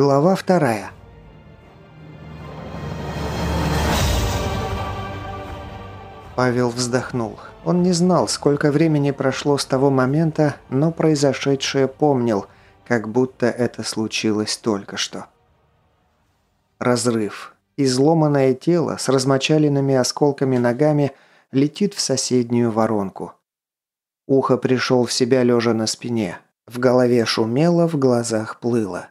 Глава вторая. Павел вздохнул. Он не знал, сколько времени прошло с того момента, но произошедшее помнил, как будто это случилось только что. Разрыв. Изломанное тело с размочаленными осколками ногами летит в соседнюю воронку. Ухо пришел в себя лежа на спине. В голове шумело, в глазах плыло.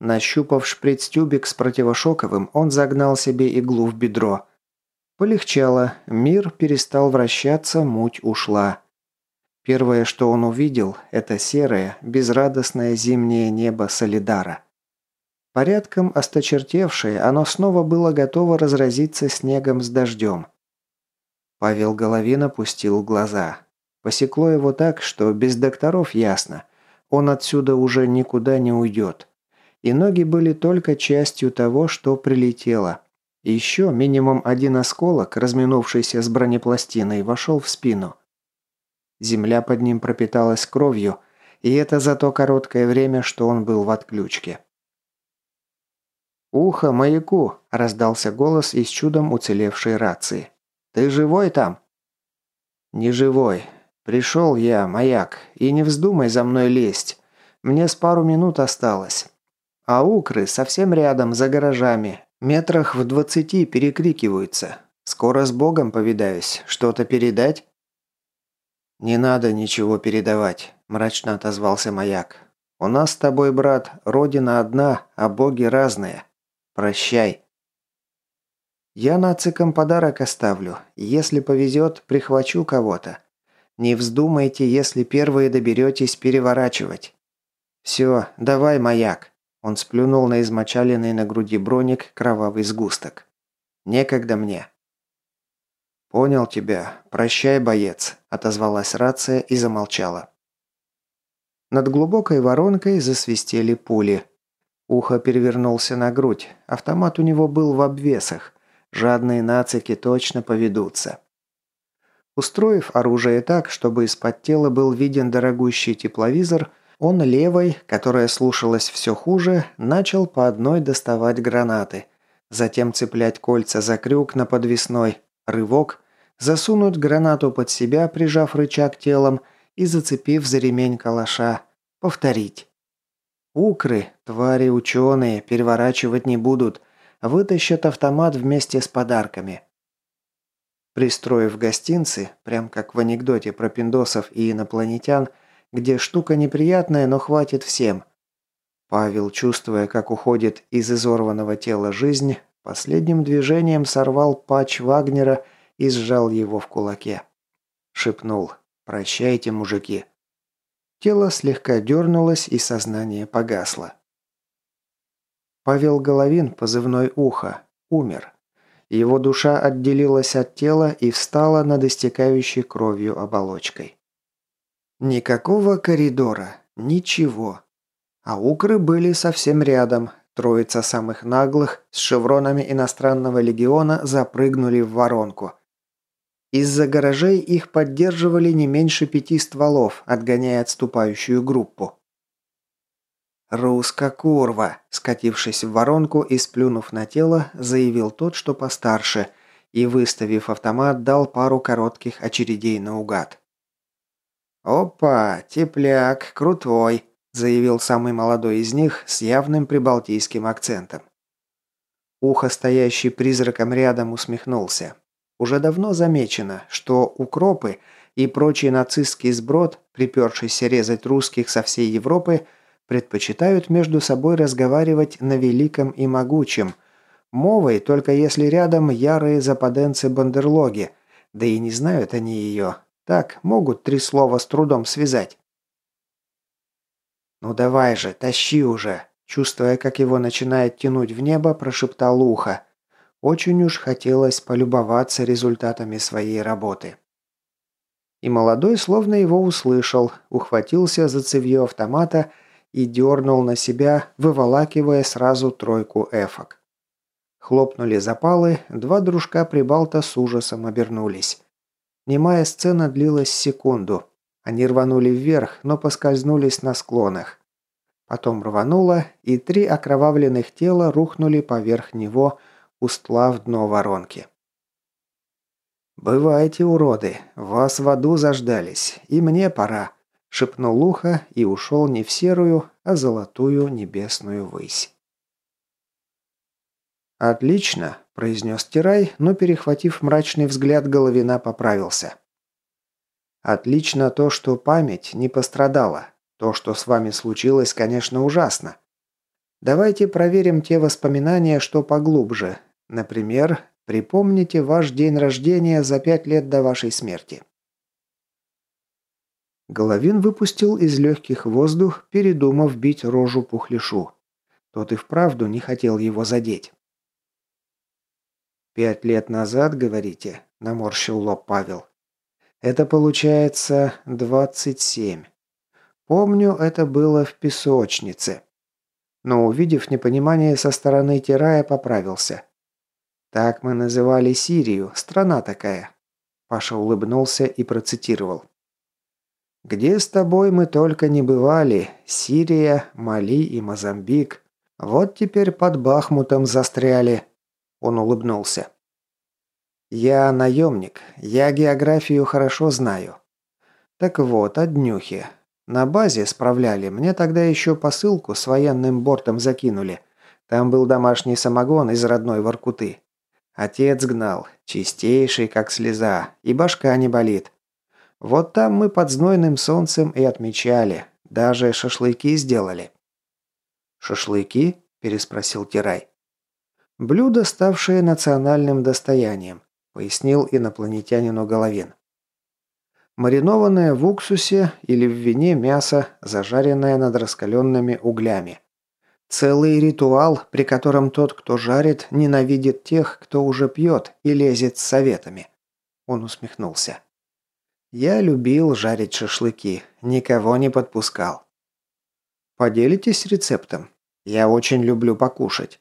Нащупав шприц-тюбик с противошоковым, он загнал себе иглу в бедро. Полегчало, мир перестал вращаться, муть ушла. Первое, что он увидел, это серое, безрадостное зимнее небо Солидара. Порядком осточертевшее, оно снова было готово разразиться снегом с дождем. Павел Головин опустил глаза. Посекло его так, что без докторов ясно. Он отсюда уже никуда не уйдет и ноги были только частью того, что прилетело. Еще минимум один осколок, разминувшийся с бронепластиной, вошел в спину. Земля под ним пропиталась кровью, и это за то короткое время, что он был в отключке. «Ухо, маяку!» – раздался голос из чудом уцелевшей рации. «Ты живой там?» «Не живой. Пришел я, маяк, и не вздумай за мной лезть. Мне с пару минут осталось. А укры совсем рядом, за гаражами. Метрах в двадцати перекрикиваются. Скоро с Богом повидаюсь. Что-то передать?» «Не надо ничего передавать», – мрачно отозвался маяк. «У нас с тобой, брат, родина одна, а боги разные. Прощай». «Я нацикам подарок оставлю. Если повезет, прихвачу кого-то. Не вздумайте, если первые доберетесь, переворачивать. Все, давай, маяк». Он сплюнул на измочаленный на груди броник кровавый сгусток. «Некогда мне». «Понял тебя. Прощай, боец», – отозвалась рация и замолчала. Над глубокой воронкой засвистели пули. Ухо перевернулся на грудь. Автомат у него был в обвесах. Жадные нацики точно поведутся. Устроив оружие так, чтобы из-под тела был виден дорогущий тепловизор, он левой, которая слушалась все хуже, начал по одной доставать гранаты. Затем цеплять кольца за крюк на подвесной, рывок, засунуть гранату под себя, прижав рычаг телом и зацепив за ремень калаша. Повторить. Укры, твари ученые, переворачивать не будут. Вытащат автомат вместе с подарками. Пристроив гостинцы, прям как в анекдоте про пиндосов и инопланетян, где штука неприятная, но хватит всем. Павел, чувствуя, как уходит из изорванного тела жизнь, последним движением сорвал патч Вагнера и сжал его в кулаке. Шепнул «Прощайте, мужики». Тело слегка дернулось, и сознание погасло. Павел Головин, позывной «Ухо», умер. Его душа отделилась от тела и встала над истекающей кровью оболочкой. Никакого коридора, ничего. А укры были совсем рядом. Троица самых наглых с шевронами иностранного легиона запрыгнули в воронку. Из-за гаражей их поддерживали не меньше пяти стволов, отгоняя отступающую группу. «Руска курва!» – скатившись в воронку и сплюнув на тело, заявил тот, что постарше, и, выставив автомат, дал пару коротких очередей наугад. «Опа, тепляк, крутой», – заявил самый молодой из них с явным прибалтийским акцентом. Ухо, стоящий призраком рядом, усмехнулся. Уже давно замечено, что укропы и прочий нацистский сброд, припершийся резать русских со всей Европы, предпочитают между собой разговаривать на великом и могучем, мовой только если рядом ярые западенцы-бандерлоги, да и не знают они ее, так, могут три слова с трудом связать. «Ну давай же, тащи уже!» Чувствуя, как его начинает тянуть в небо, прошептал ухо. Очень уж хотелось полюбоваться результатами своей работы. И молодой словно его услышал, ухватился за цевьё автомата и дернул на себя, выволакивая сразу тройку эфок. Хлопнули запалы, два дружка Прибалта с ужасом обернулись. Немая сцена длилась секунду. Они рванули вверх, но поскользнулись на склонах. Потом рвануло, и три окровавленных тела рухнули поверх него, устлав дно воронки. «Бывайте, уроды, вас в аду заждались, и мне пора», – шепнул Луха и ушел не в серую, а золотую небесную высь. «Отлично», – произнес Тирай, но, перехватив мрачный взгляд, Головина поправился. «Отлично то, что память не пострадала. То, что с вами случилось, конечно, ужасно. Давайте проверим те воспоминания, что поглубже. Например, припомните ваш день рождения за пять лет до вашей смерти». Головин выпустил из легких воздух, передумав бить рожу пухлишу. Тот и вправду не хотел его задеть. «Пять лет назад, говорите?» – наморщил лоб Павел. «Это получается двадцать семь. Помню, это было в песочнице». Но, увидев непонимание со стороны Тирая, поправился. «Так мы называли Сирию, страна такая». Паша улыбнулся и процитировал. «Где с тобой мы только не бывали, Сирия, Мали и Мозамбик. Вот теперь под Бахмутом застряли, он улыбнулся. «Я наемник. Я географию хорошо знаю. Так вот, о днюхе. На базе справляли. Мне тогда еще посылку с военным бортом закинули. Там был домашний самогон из родной Воркуты. Отец гнал. Чистейший, как слеза. И башка не болит. Вот там мы под знойным солнцем и отмечали. Даже шашлыки сделали». «Шашлыки?» – переспросил Тирай. Блюдо, ставшее национальным достоянием, пояснил инопланетянину Головин. Маринованное в уксусе или в вине мясо, зажаренное над раскаленными углями. Целый ритуал, при котором тот, кто жарит, ненавидит тех, кто уже пьет и лезет с советами. Он усмехнулся. Я любил жарить шашлыки, никого не подпускал. Поделитесь рецептом? Я очень люблю покушать.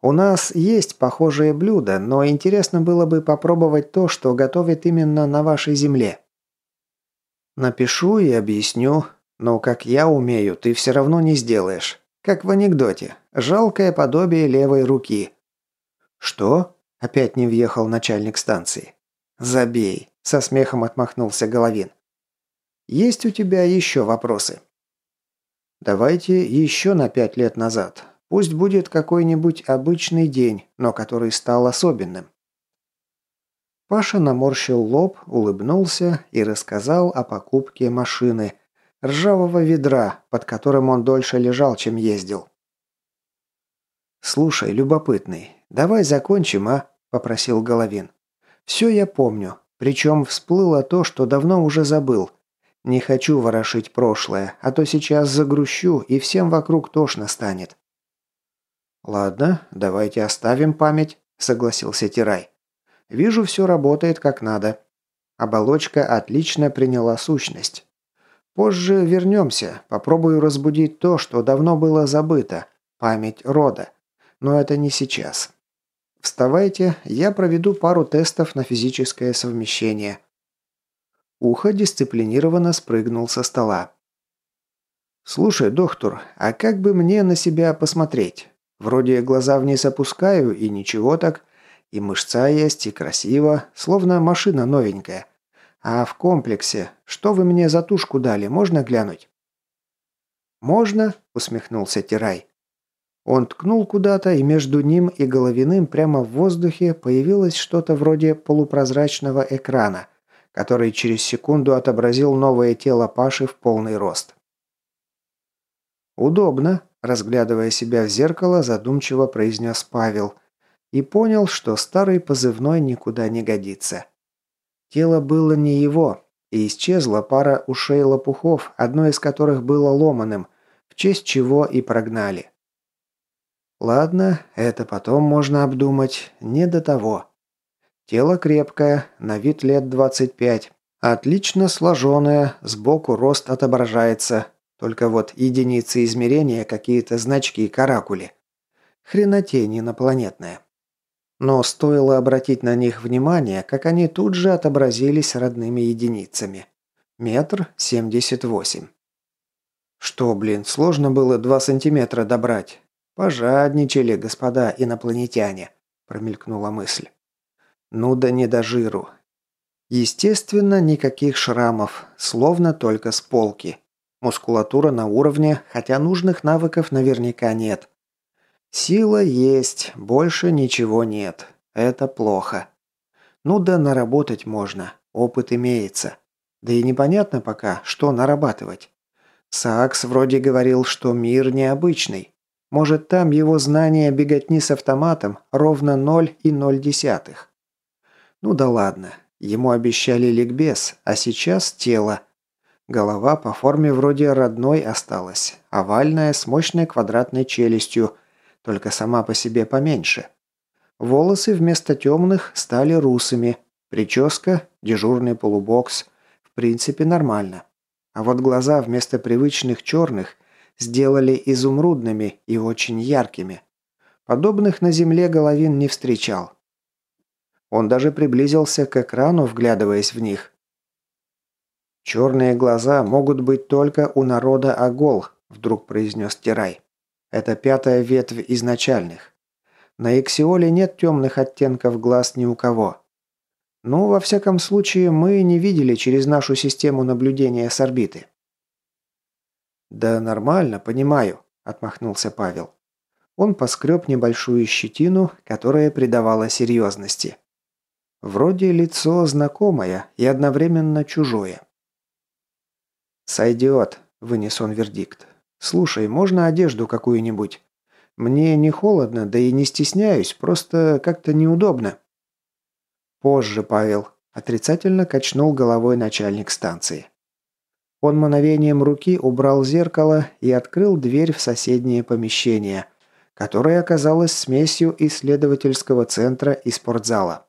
У нас есть похожие блюда, но интересно было бы попробовать то, что готовят именно на вашей земле. Напишу и объясню, но как я умею, ты все равно не сделаешь. Как в анекдоте. Жалкое подобие левой руки. Что? Опять не въехал начальник станции. Забей, со смехом отмахнулся Головин. Есть у тебя еще вопросы? Давайте еще на пять лет назад. Пусть будет какой-нибудь обычный день, но который стал особенным. Паша наморщил лоб, улыбнулся и рассказал о покупке машины, ржавого ведра, под которым он дольше лежал, чем ездил. «Слушай, любопытный, давай закончим, а?» – попросил Головин. «Все я помню, причем всплыло то, что давно уже забыл. Не хочу ворошить прошлое, а то сейчас загрущу, и всем вокруг тошно станет. «Ладно, давайте оставим память», – согласился Тирай. «Вижу, все работает как надо. Оболочка отлично приняла сущность. Позже вернемся, попробую разбудить то, что давно было забыто – память рода. Но это не сейчас. Вставайте, я проведу пару тестов на физическое совмещение». Ухо дисциплинированно спрыгнул со стола. «Слушай, доктор, а как бы мне на себя посмотреть? Вроде глаза вниз опускаю, и ничего так. И мышца есть, и красиво, словно машина новенькая. А в комплексе, что вы мне за тушку дали, можно глянуть?» «Можно», — усмехнулся Тирай. Он ткнул куда-то, и между ним и Головиным прямо в воздухе появилось что-то вроде полупрозрачного экрана, который через секунду отобразил новое тело Паши в полный рост. «Удобно», разглядывая себя в зеркало, задумчиво произнес Павел и понял, что старый позывной никуда не годится. Тело было не его, и исчезла пара ушей лопухов, одно из которых было ломаным, в честь чего и прогнали. Ладно, это потом можно обдумать, не до того. Тело крепкое, на вид лет 25, отлично сложенное, сбоку рост отображается, только вот единицы измерения какие-то значки и каракули. Хренотень инопланетная. Но стоило обратить на них внимание, как они тут же отобразились родными единицами. Метр семьдесят восемь. Что, блин, сложно было два сантиметра добрать? Пожадничали, господа инопланетяне, промелькнула мысль. Ну да не до жиру. Естественно, никаких шрамов, словно только с полки. Мускулатура на уровне, хотя нужных навыков наверняка нет. Сила есть, больше ничего нет. Это плохо. Ну да наработать можно, опыт имеется. Да и непонятно пока, что нарабатывать. Сакс вроде говорил, что мир необычный. Может, там его знания беготни с автоматом ровно ноль и ноль десятых. Ну да ладно, ему обещали ликбез, а сейчас тело. Голова по форме вроде родной осталась, овальная с мощной квадратной челюстью, только сама по себе поменьше. Волосы вместо темных стали русыми, прическа, дежурный полубокс. В принципе, нормально. А вот глаза вместо привычных черных сделали изумрудными и очень яркими. Подобных на земле головин не встречал. Он даже приблизился к экрану, вглядываясь в них. «Черные глаза могут быть только у народа Агол», – вдруг произнес Тирай. «Это пятая ветвь изначальных. На Иксиоле нет темных оттенков глаз ни у кого. Ну, во всяком случае, мы не видели через нашу систему наблюдения с орбиты. «Да нормально, понимаю», – отмахнулся Павел. Он поскреб небольшую щетину, которая придавала серьезности. Вроде лицо знакомое и одновременно чужое. «Сойдет», – вынес он вердикт. «Слушай, можно одежду какую-нибудь? Мне не холодно, да и не стесняюсь, просто как-то неудобно». «Позже, Павел», – отрицательно качнул головой начальник станции. Он мановением руки убрал зеркало и открыл дверь в соседнее помещение, которое оказалось смесью исследовательского центра и спортзала.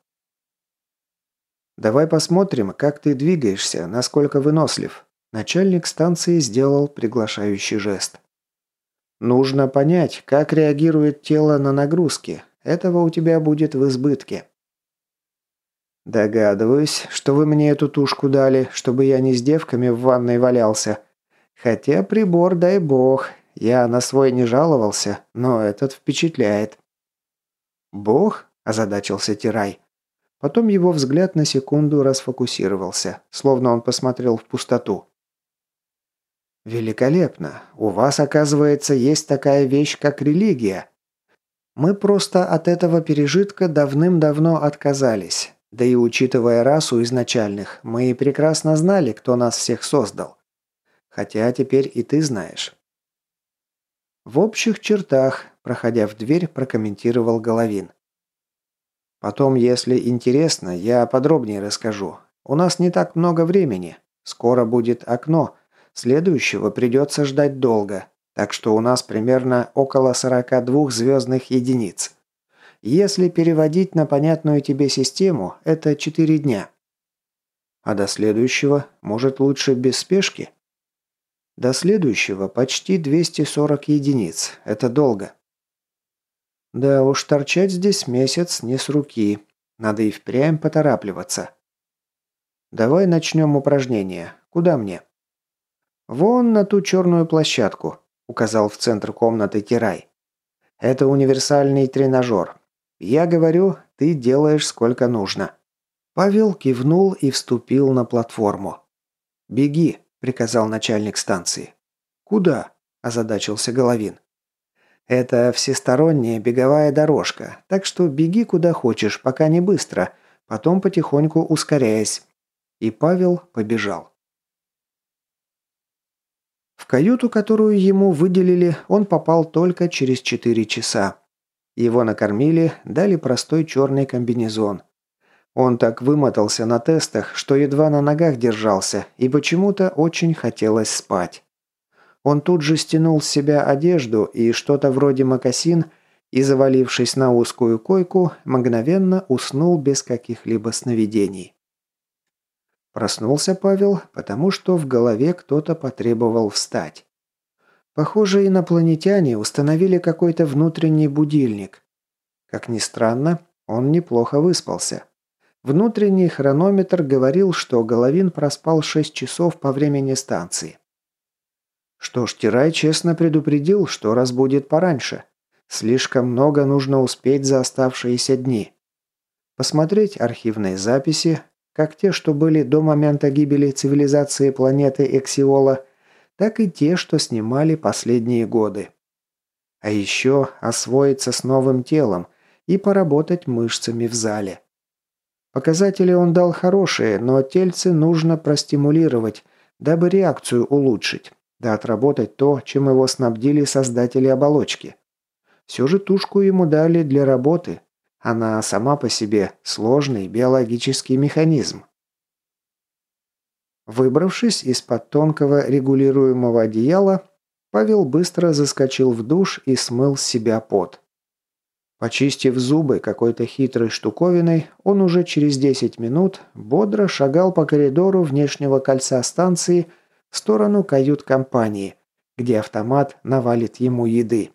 «Давай посмотрим, как ты двигаешься, насколько вынослив». Начальник станции сделал приглашающий жест. «Нужно понять, как реагирует тело на нагрузки. Этого у тебя будет в избытке». «Догадываюсь, что вы мне эту тушку дали, чтобы я не с девками в ванной валялся. Хотя прибор, дай бог, я на свой не жаловался, но этот впечатляет». «Бог?» – озадачился Тирай. Потом его взгляд на секунду расфокусировался, словно он посмотрел в пустоту. «Великолепно. У вас, оказывается, есть такая вещь, как религия. Мы просто от этого пережитка давным-давно отказались. Да и учитывая расу изначальных, мы и прекрасно знали, кто нас всех создал. Хотя теперь и ты знаешь. В общих чертах, проходя в дверь, прокомментировал Головин. Потом, если интересно, я подробнее расскажу. У нас не так много времени. Скоро будет окно. Следующего придется ждать долго. Так что у нас примерно около 42 звездных единиц. Если переводить на понятную тебе систему, это 4 дня. А до следующего, может лучше без спешки? До следующего почти 240 единиц. Это долго. Да уж, торчать здесь месяц не с руки. Надо и впрямь поторапливаться. Давай начнем упражнение. Куда мне? Вон на ту черную площадку, указал в центр комнаты Тирай. Это универсальный тренажер. Я говорю, ты делаешь сколько нужно». Павел кивнул и вступил на платформу. «Беги», – приказал начальник станции. «Куда?» – озадачился Головин. «Это всесторонняя беговая дорожка, так что беги куда хочешь, пока не быстро, потом потихоньку ускоряясь». И Павел побежал. В каюту, которую ему выделили, он попал только через четыре часа. Его накормили, дали простой черный комбинезон. Он так вымотался на тестах, что едва на ногах держался, и почему-то очень хотелось спать. Он тут же стянул с себя одежду и что-то вроде мокасин и, завалившись на узкую койку, мгновенно уснул без каких-либо сновидений. Проснулся Павел, потому что в голове кто-то потребовал встать. Похоже, инопланетяне установили какой-то внутренний будильник. Как ни странно, он неплохо выспался. Внутренний хронометр говорил, что Головин проспал 6 часов по времени станции. Что ж, Тирай честно предупредил, что разбудит пораньше. Слишком много нужно успеть за оставшиеся дни. Посмотреть архивные записи, как те, что были до момента гибели цивилизации планеты Эксиола, так и те, что снимали последние годы. А еще освоиться с новым телом и поработать мышцами в зале. Показатели он дал хорошие, но тельцы нужно простимулировать, дабы реакцию улучшить, да отработать то, чем его снабдили создатели оболочки. Все же тушку ему дали для работы. Она сама по себе сложный биологический механизм. Выбравшись из-под тонкого регулируемого одеяла, Павел быстро заскочил в душ и смыл с себя пот. Почистив зубы какой-то хитрой штуковиной, он уже через 10 минут бодро шагал по коридору внешнего кольца станции в сторону кают-компании, где автомат навалит ему еды.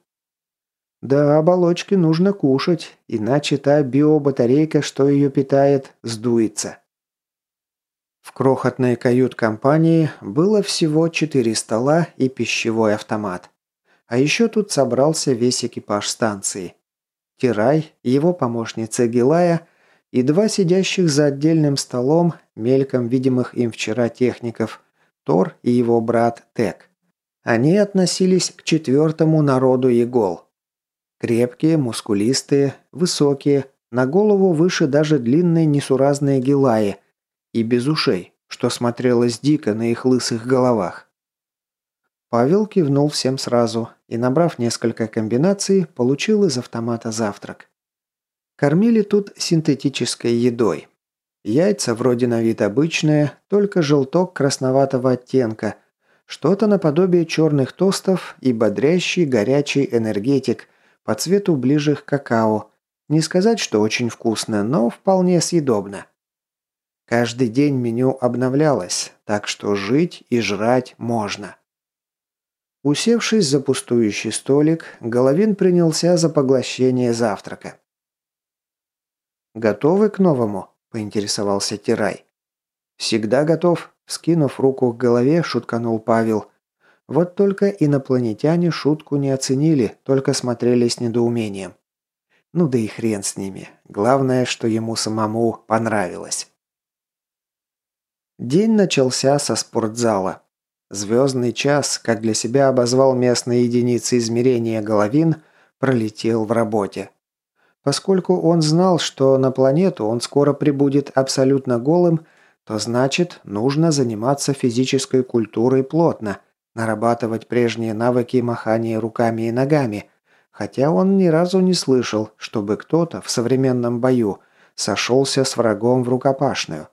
Да, оболочки нужно кушать, иначе та биобатарейка, что ее питает, сдуется. В крохотной кают-компании было всего четыре стола и пищевой автомат. А еще тут собрался весь экипаж станции. Тирай, его помощница Гилая и два сидящих за отдельным столом, мельком видимых им вчера техников, Тор и его брат Тек. Они относились к четвертому народу Егол. Крепкие, мускулистые, высокие, на голову выше даже длинные несуразные гилаи и без ушей, что смотрелось дико на их лысых головах. Павел кивнул всем сразу и, набрав несколько комбинаций, получил из автомата завтрак. Кормили тут синтетической едой. Яйца вроде на вид обычные, только желток красноватого оттенка, что-то наподобие черных тостов и бодрящий горячий энергетик, по цвету ближе к какао. Не сказать, что очень вкусно, но вполне съедобно. Каждый день меню обновлялось, так что жить и жрать можно. Усевшись за пустующий столик, Головин принялся за поглощение завтрака. «Готовы к новому?» – поинтересовался Тирай. «Всегда готов», – скинув руку к голове, шутканул Павел. Вот только инопланетяне шутку не оценили, только смотрели с недоумением. Ну да и хрен с ними. Главное, что ему самому понравилось. День начался со спортзала. Звездный час, как для себя обозвал местные единицы измерения Головин, пролетел в работе. Поскольку он знал, что на планету он скоро прибудет абсолютно голым, то значит, нужно заниматься физической культурой плотно – нарабатывать прежние навыки махания руками и ногами, хотя он ни разу не слышал, чтобы кто-то в современном бою сошелся с врагом в рукопашную.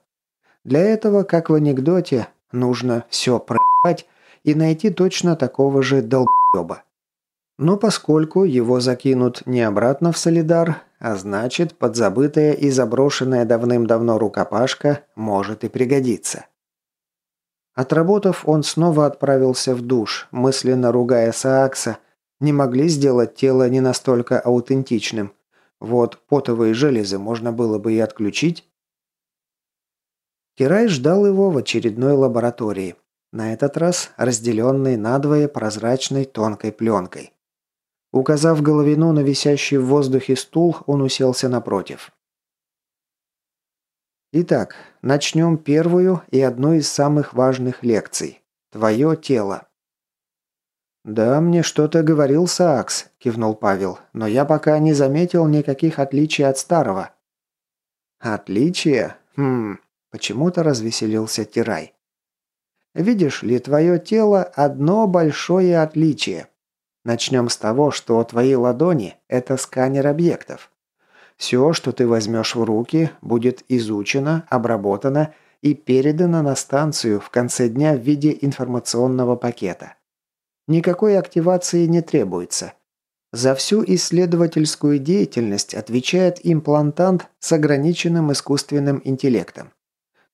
Для этого, как в анекдоте, нужно все проебать и найти точно такого же долбоеба. Но поскольку его закинут не обратно в солидар, а значит, подзабытая и заброшенная давным-давно рукопашка может и пригодиться. Отработав, он снова отправился в душ, мысленно ругая Саакса. Не могли сделать тело не настолько аутентичным. Вот потовые железы можно было бы и отключить. Кирай ждал его в очередной лаборатории. На этот раз разделенной надвое прозрачной тонкой пленкой. Указав головину на висящий в воздухе стул, он уселся напротив. Итак, начнем первую и одну из самых важных лекций. Твое тело. «Да, мне что-то говорил Саакс», – кивнул Павел, – «но я пока не заметил никаких отличий от старого». «Отличия? Хм...» – почему-то развеселился Тирай. «Видишь ли, твое тело – одно большое отличие. Начнем с того, что твои ладони – это сканер объектов. Все, что ты возьмешь в руки, будет изучено, обработано и передано на станцию в конце дня в виде информационного пакета. Никакой активации не требуется. За всю исследовательскую деятельность отвечает имплантант с ограниченным искусственным интеллектом.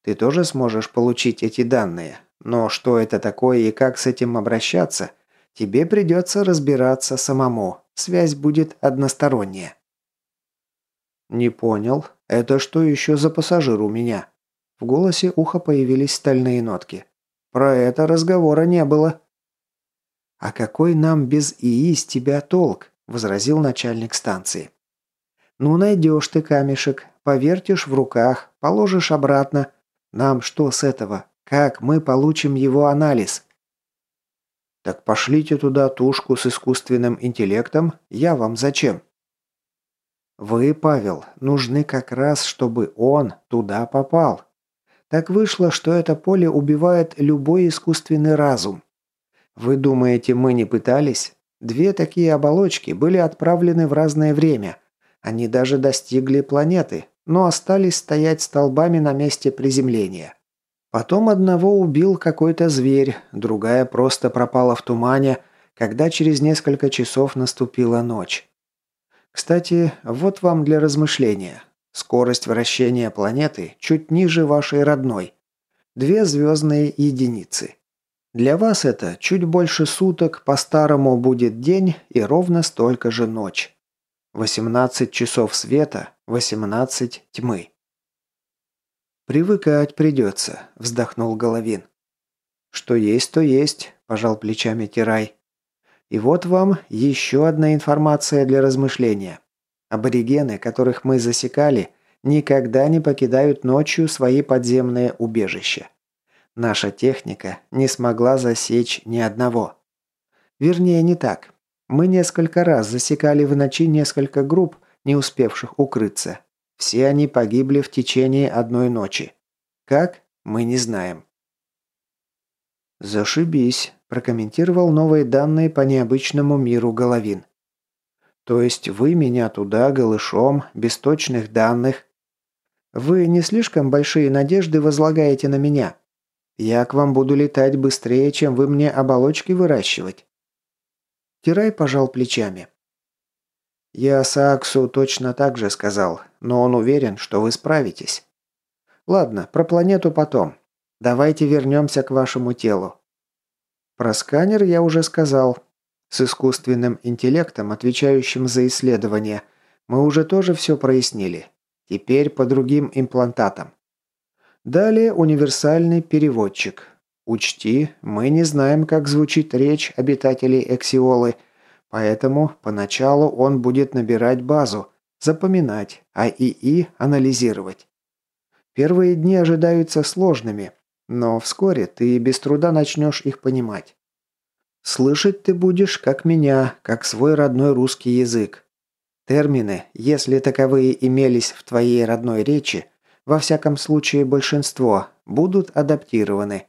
Ты тоже сможешь получить эти данные, но что это такое и как с этим обращаться, тебе придется разбираться самому, связь будет односторонняя. «Не понял. Это что еще за пассажир у меня?» В голосе уха появились стальные нотки. «Про это разговора не было». «А какой нам без ИИ с тебя толк?» – возразил начальник станции. «Ну, найдешь ты камешек, повертишь в руках, положишь обратно. Нам что с этого? Как мы получим его анализ?» «Так пошлите туда тушку с искусственным интеллектом. Я вам зачем?» «Вы, Павел, нужны как раз, чтобы он туда попал. Так вышло, что это поле убивает любой искусственный разум. Вы думаете, мы не пытались? Две такие оболочки были отправлены в разное время. Они даже достигли планеты, но остались стоять столбами на месте приземления. Потом одного убил какой-то зверь, другая просто пропала в тумане, когда через несколько часов наступила ночь. Кстати, вот вам для размышления. Скорость вращения планеты чуть ниже вашей родной. Две звездные единицы. Для вас это чуть больше суток, по-старому будет день и ровно столько же ночь. 18 часов света, 18 тьмы. «Привыкать придется», – вздохнул Головин. «Что есть, то есть», – пожал плечами Тирай. «И вот вам еще одна информация для размышления. Аборигены, которых мы засекали, никогда не покидают ночью свои подземные убежища. Наша техника не смогла засечь ни одного. Вернее, не так. Мы несколько раз засекали в ночи несколько групп, не успевших укрыться. Все они погибли в течение одной ночи. Как? Мы не знаем. «Зашибись», – прокомментировал новые данные по необычному миру Головин. «То есть вы меня туда голышом, без точных данных? Вы не слишком большие надежды возлагаете на меня?» Я к вам буду летать быстрее, чем вы мне оболочки выращивать». Тирай пожал плечами. «Я Сааксу точно так же сказал, но он уверен, что вы справитесь. Ладно, про планету потом. Давайте вернемся к вашему телу. Про сканер я уже сказал. С искусственным интеллектом, отвечающим за исследование, мы уже тоже все прояснили. Теперь по другим имплантатам. Далее универсальный переводчик. Учти, мы не знаем, как звучит речь обитателей Эксиолы, поэтому поначалу он будет набирать базу, запоминать, а ИИ анализировать. Первые дни ожидаются сложными, но вскоре ты без труда начнешь их понимать. Слышать ты будешь, как меня, как свой родной русский язык. Термины, если таковые имелись в твоей родной речи, во всяком случае большинство, будут адаптированы.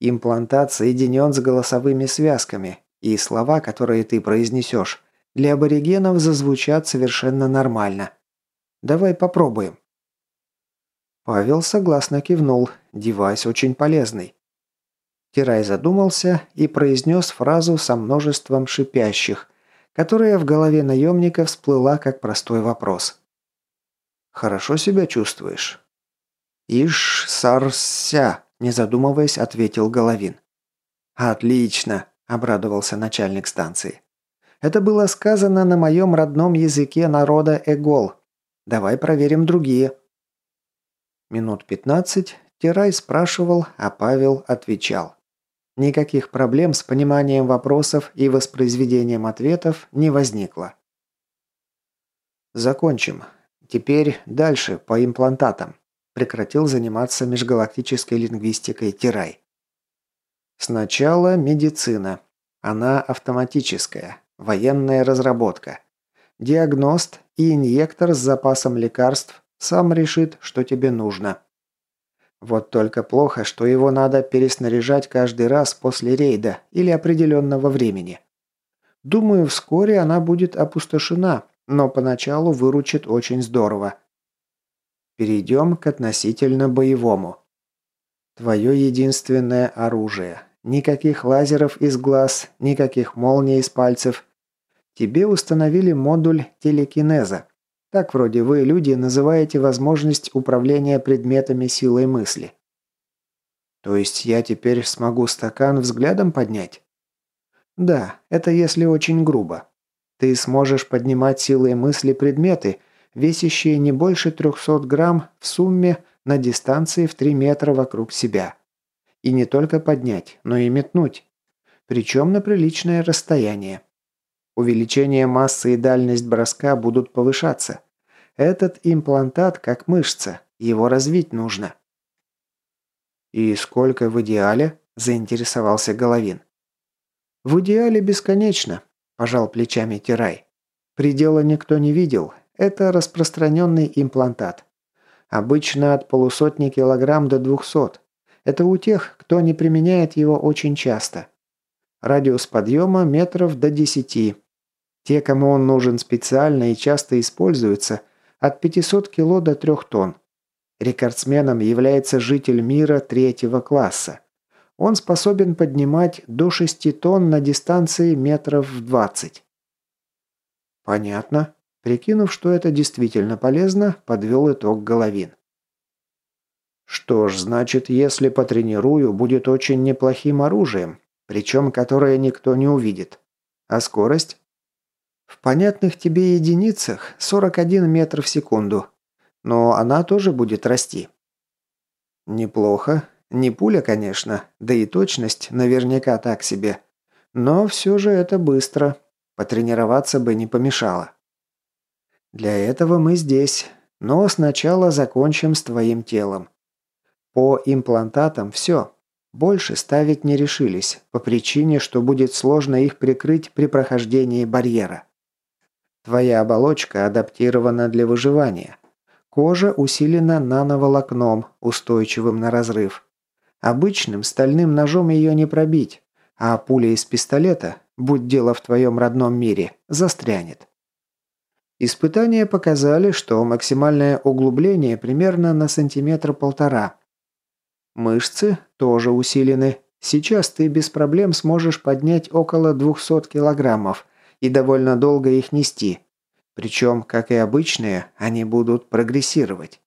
Имплантат соединен с голосовыми связками, и слова, которые ты произнесешь, для аборигенов зазвучат совершенно нормально. Давай попробуем. Павел согласно кивнул. Девайс очень полезный. Тирай задумался и произнес фразу со множеством шипящих, которая в голове наемника всплыла как простой вопрос. «Хорошо себя чувствуешь?» «Иш сарся», – не задумываясь, ответил Головин. «Отлично», – обрадовался начальник станции. «Это было сказано на моем родном языке народа Эгол. Давай проверим другие». Минут пятнадцать Тирай спрашивал, а Павел отвечал. Никаких проблем с пониманием вопросов и воспроизведением ответов не возникло. Закончим. Теперь дальше по имплантатам прекратил заниматься межгалактической лингвистикой Тирай. Сначала медицина. Она автоматическая, военная разработка. Диагност и инъектор с запасом лекарств сам решит, что тебе нужно. Вот только плохо, что его надо переснаряжать каждый раз после рейда или определенного времени. Думаю, вскоре она будет опустошена, но поначалу выручит очень здорово. Перейдем к относительно боевому. Твое единственное оружие. Никаких лазеров из глаз, никаких молний из пальцев. Тебе установили модуль телекинеза. Так вроде вы, люди, называете возможность управления предметами силой мысли. То есть я теперь смогу стакан взглядом поднять? Да, это если очень грубо. Ты сможешь поднимать силой мысли предметы – весящие не больше 300 грамм в сумме на дистанции в 3 метра вокруг себя. И не только поднять, но и метнуть. причем на приличное расстояние. Увеличение массы и дальность броска будут повышаться. Этот имплантат как мышца, его развить нужно. «И сколько в идеале?» – заинтересовался Головин. «В идеале бесконечно», – пожал плечами Тирай. «Предела никто не видел. Это распространенный имплантат. Обычно от полусотни килограмм до двухсот. Это у тех, кто не применяет его очень часто. Радиус подъема метров до десяти. Те, кому он нужен специально и часто используется, от 500 кило до 3 тонн. Рекордсменом является житель мира третьего класса. Он способен поднимать до 6 тонн на дистанции метров в 20. Понятно. Прикинув, что это действительно полезно, подвел итог Головин. Что ж, значит, если потренирую, будет очень неплохим оружием, причем которое никто не увидит. А скорость? В понятных тебе единицах 41 метр в секунду, но она тоже будет расти. Неплохо. Не пуля, конечно, да и точность наверняка так себе. Но все же это быстро. Потренироваться бы не помешало. Для этого мы здесь. Но сначала закончим с твоим телом. По имплантатам все. Больше ставить не решились, по причине, что будет сложно их прикрыть при прохождении барьера. Твоя оболочка адаптирована для выживания. Кожа усилена нановолокном, устойчивым на разрыв. Обычным стальным ножом ее не пробить, а пуля из пистолета, будь дело в твоем родном мире, застрянет. Испытания показали, что максимальное углубление примерно на сантиметр-полтора. Мышцы тоже усилены. Сейчас ты без проблем сможешь поднять около 200 килограммов и довольно долго их нести, причем, как и обычные, они будут прогрессировать.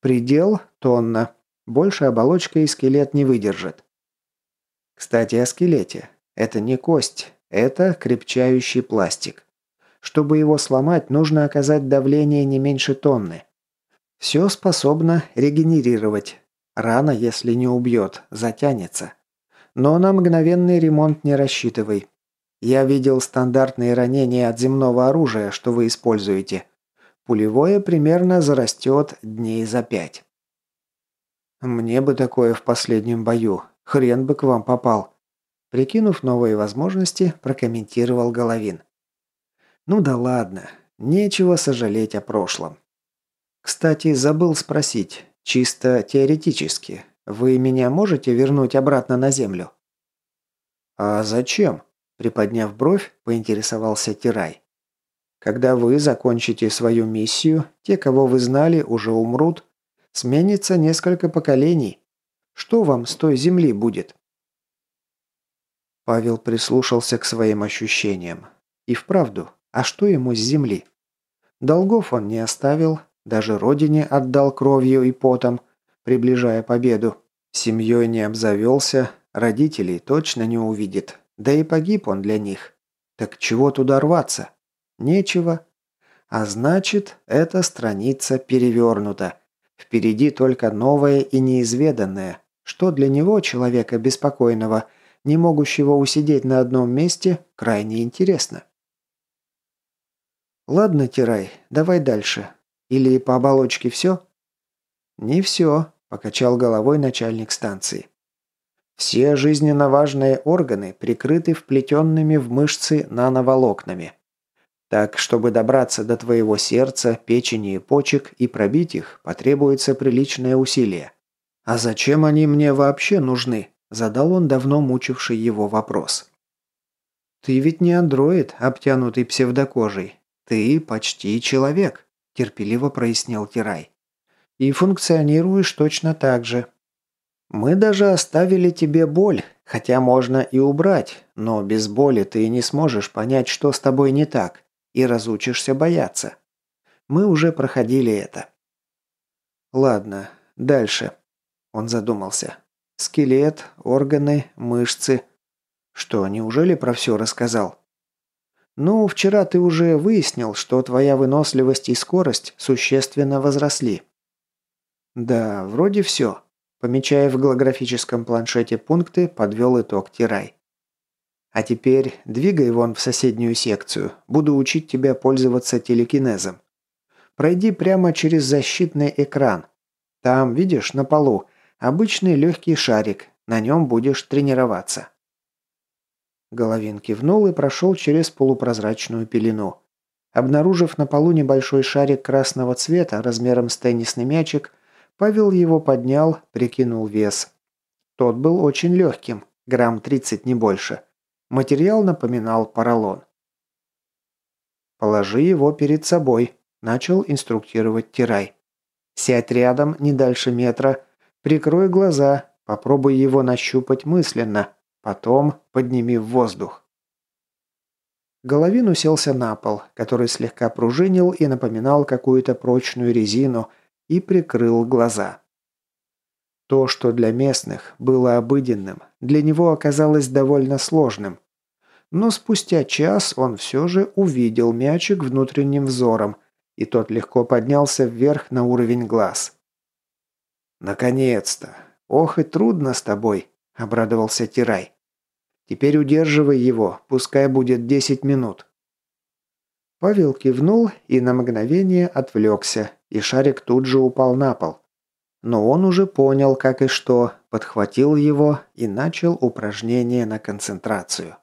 Предел – тонна. Больше оболочка и скелет не выдержат. Кстати, о скелете. Это не кость, это крепчающий пластик. Чтобы его сломать, нужно оказать давление не меньше тонны. Все способно регенерировать. Рана, если не убьет, затянется. Но на мгновенный ремонт не рассчитывай. Я видел стандартные ранения от земного оружия, что вы используете. Пулевое примерно зарастет дней за пять. Мне бы такое в последнем бою. Хрен бы к вам попал. Прикинув новые возможности, прокомментировал Головин. Ну да ладно, нечего сожалеть о прошлом. Кстати, забыл спросить, чисто теоретически, вы меня можете вернуть обратно на Землю? А зачем? Приподняв бровь, поинтересовался Тирай. Когда вы закончите свою миссию, те, кого вы знали, уже умрут. Сменится несколько поколений. Что вам с той земли будет? Павел прислушался к своим ощущениям. И вправду, а что ему с земли? Долгов он не оставил, даже родине отдал кровью и потом, приближая победу. Семьей не обзавелся, родителей точно не увидит, да и погиб он для них. Так чего туда рваться? Нечего. А значит, эта страница перевернута. Впереди только новое и неизведанное, что для него, человека беспокойного, не могущего усидеть на одном месте, крайне интересно. «Ладно, Тирай, давай дальше. Или по оболочке все?» «Не все», – покачал головой начальник станции. Все жизненно важные органы прикрыты вплетенными в мышцы нановолокнами. Так, чтобы добраться до твоего сердца, печени и почек и пробить их, потребуется приличное усилие. «А зачем они мне вообще нужны?» – задал он давно мучивший его вопрос. «Ты ведь не андроид, обтянутый псевдокожей. Ты почти человек», – терпеливо прояснил Тирай. «И функционируешь точно так же. Мы даже оставили тебе боль, хотя можно и убрать, но без боли ты не сможешь понять, что с тобой не так, и разучишься бояться. Мы уже проходили это. Ладно, дальше. Он задумался. Скелет, органы, мышцы. Что, неужели про все рассказал? Ну, вчера ты уже выяснил, что твоя выносливость и скорость существенно возросли. Да, вроде все. Помечая в голографическом планшете пункты, подвел итог Тирай. А теперь двигай вон в соседнюю секцию. Буду учить тебя пользоваться телекинезом. Пройди прямо через защитный экран. Там, видишь, на полу, обычный легкий шарик. На нем будешь тренироваться». Головин кивнул и прошел через полупрозрачную пелену. Обнаружив на полу небольшой шарик красного цвета размером с теннисный мячик, Павел его поднял, прикинул вес. Тот был очень легким, грамм 30 не больше. Материал напоминал поролон. «Положи его перед собой», – начал инструктировать Тирай. «Сядь рядом, не дальше метра, прикрой глаза, попробуй его нащупать мысленно, потом подними в воздух». Головин уселся на пол, который слегка пружинил и напоминал какую-то прочную резину, и прикрыл глаза. То, что для местных было обыденным, для него оказалось довольно сложным. Но спустя час он все же увидел мячик внутренним взором, и тот легко поднялся вверх на уровень глаз. «Наконец-то! Ох и трудно с тобой!» – обрадовался Тирай. Теперь удерживай его, пускай будет 10 минут». Павел кивнул и на мгновение отвлекся, и шарик тут же упал на пол. Но он уже понял, как и что, подхватил его и начал упражнение на концентрацию.